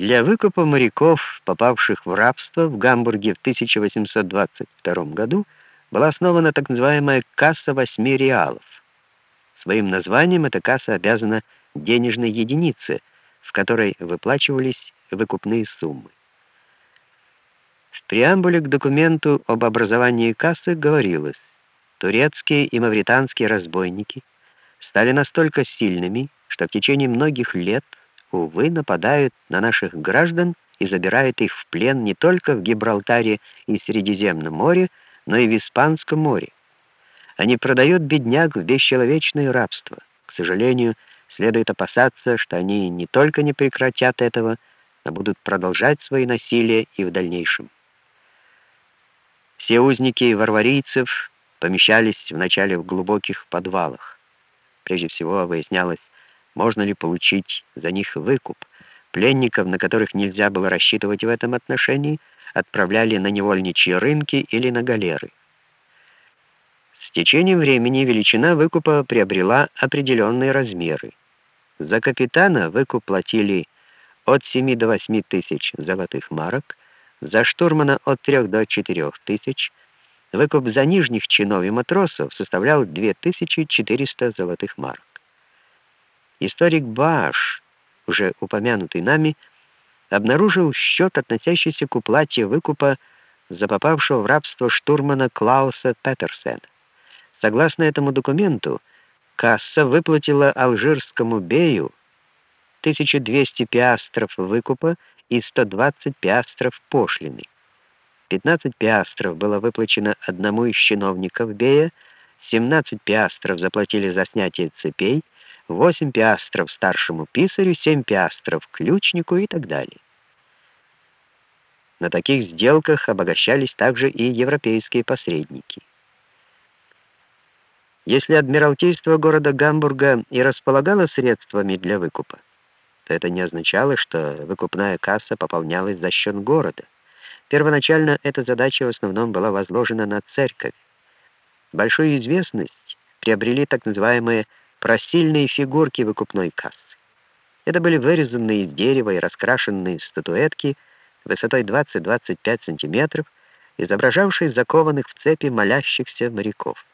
Для выкупа моряков, попавших в рабство в Гамбурге в 1822 году, была основана так называемая «касса восьми реалов». Своим названием эта касса обязана денежной единице, в которой выплачивались выкупные суммы. В преамбуле к документу об образовании кассы говорилось, турецкие и мавританские разбойники стали настолько сильными, что в течение многих лет, увы, нападают на наших граждан и забирают их в плен не только в Гибралтаре и Средиземном море, но и в Испанском море. Они продают бедняк в бесчеловечное рабство. К сожалению, следует опасаться, что они не только не прекратят этого, но будут продолжать свои насилия и в дальнейшем. Все узники варварийцев помещались вначале в глубоких подвалах. Прежде всего выяснялось, можно ли получить за них выкуп. Пленников, на которых нельзя было рассчитывать в этом отношении, отправляли на невольничьи рынки или на галеры. С течением времени величина выкупа приобрела определенные размеры. За капитана выкуп платили от 7 до 8 тысяч золотых марок, за штурмана от 3 до 4 тысяч, выкуп за нижних чинов и матросов составлял 2400 золотых марок. Историк Баш, уже упомянутый нами, обнаружил счет, относящийся к уплате выкупа за попавшего в рабство штурмана Клауса Петерсена. Согласно этому документу, касса выплатила алжирскому бею 1200 пиастров выкупа и 120 пиастров пошлины. 15 пиастров было выплачено одному из чиновников Бея, 17 пиастров заплатили за снятие цепей, 8 пиастров старшему писарю, 7 пиастров ключнику и так далее. На таких сделках обогащались также и европейские посредники. Если адмиралтейство города Гамбурга и располагало средствами для выкупа, то это не означало, что выкупная касса пополнялась за счет города. Первоначально эта задача в основном была возложена на церковь. Большую известность приобрели так называемые просильные фигурки выкупной кассы. Это были вырезанные из дерева и раскрашенные статуэтки высотой 20-25 сантиметров, изображавшие закованных в цепи молящихся моряков.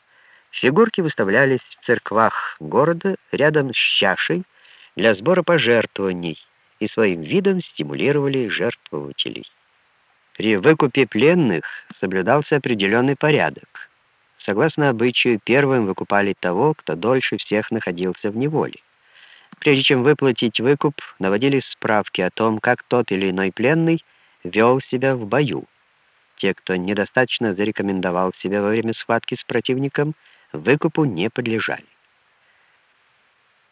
Фигурки выставлялись в церквах города рядом с чашей, для сбора пожертвований и своим видом стимулировали жертвователей. При выкупе пленных соблюдался определенный порядок. Согласно обычаю, первым выкупали того, кто дольше всех находился в неволе. Прежде чем выплатить выкуп, наводились справки о том, как тот или иной пленный вел себя в бою. Те, кто недостаточно зарекомендовал себя во время схватки с противником, выкупу не подлежали.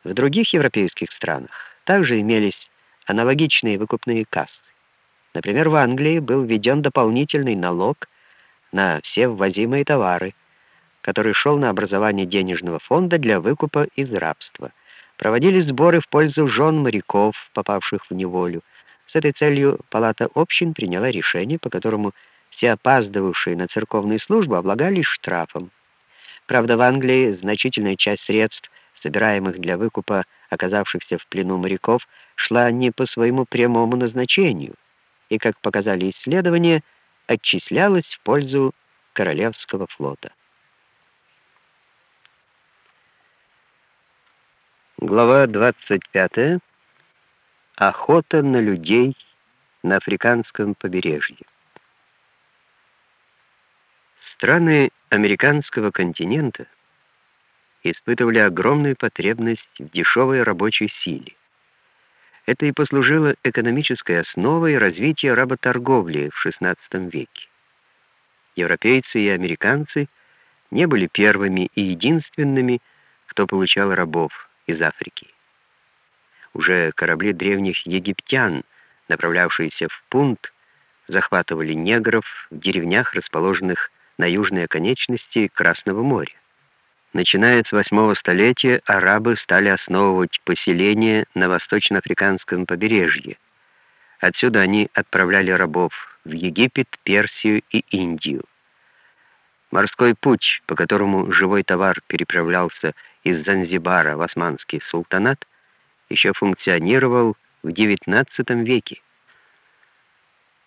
В других европейских странах также имелись аналогичные выкупные кассы. Например, в Англии был введен дополнительный налог на все ввозимые товары, который шел на образование денежного фонда для выкупа из рабства. Проводились сборы в пользу жен моряков, попавших в неволю. С этой целью Палата общин приняла решение, по которому все опаздывавшие на церковную службу облагались штрафом. Правда, в Англии значительная часть средств собираемых для выкупа оказавшихся в плену моряков, шла не по своему прямому назначению и, как показали исследования, отчислялась в пользу Королевского флота. Глава 25. Охота на людей на африканском побережье. Страны американского континента испытывали огромную потребность в дешевой рабочей силе. Это и послужило экономической основой развития работорговли в XVI веке. Европейцы и американцы не были первыми и единственными, кто получал рабов из Африки. Уже корабли древних египтян, направлявшиеся в Пунт, захватывали негров в деревнях, расположенных на южной оконечности Красного моря. Начиная с восьмого столетия арабы стали основывать поселения на восточноафриканском побережье. Отсюда они отправляли рабов в Египет, Персию и Индию. Морской путь, по которому живой товар переправлялся из Занзибара в османский султанат, еще функционировал в XIX веке.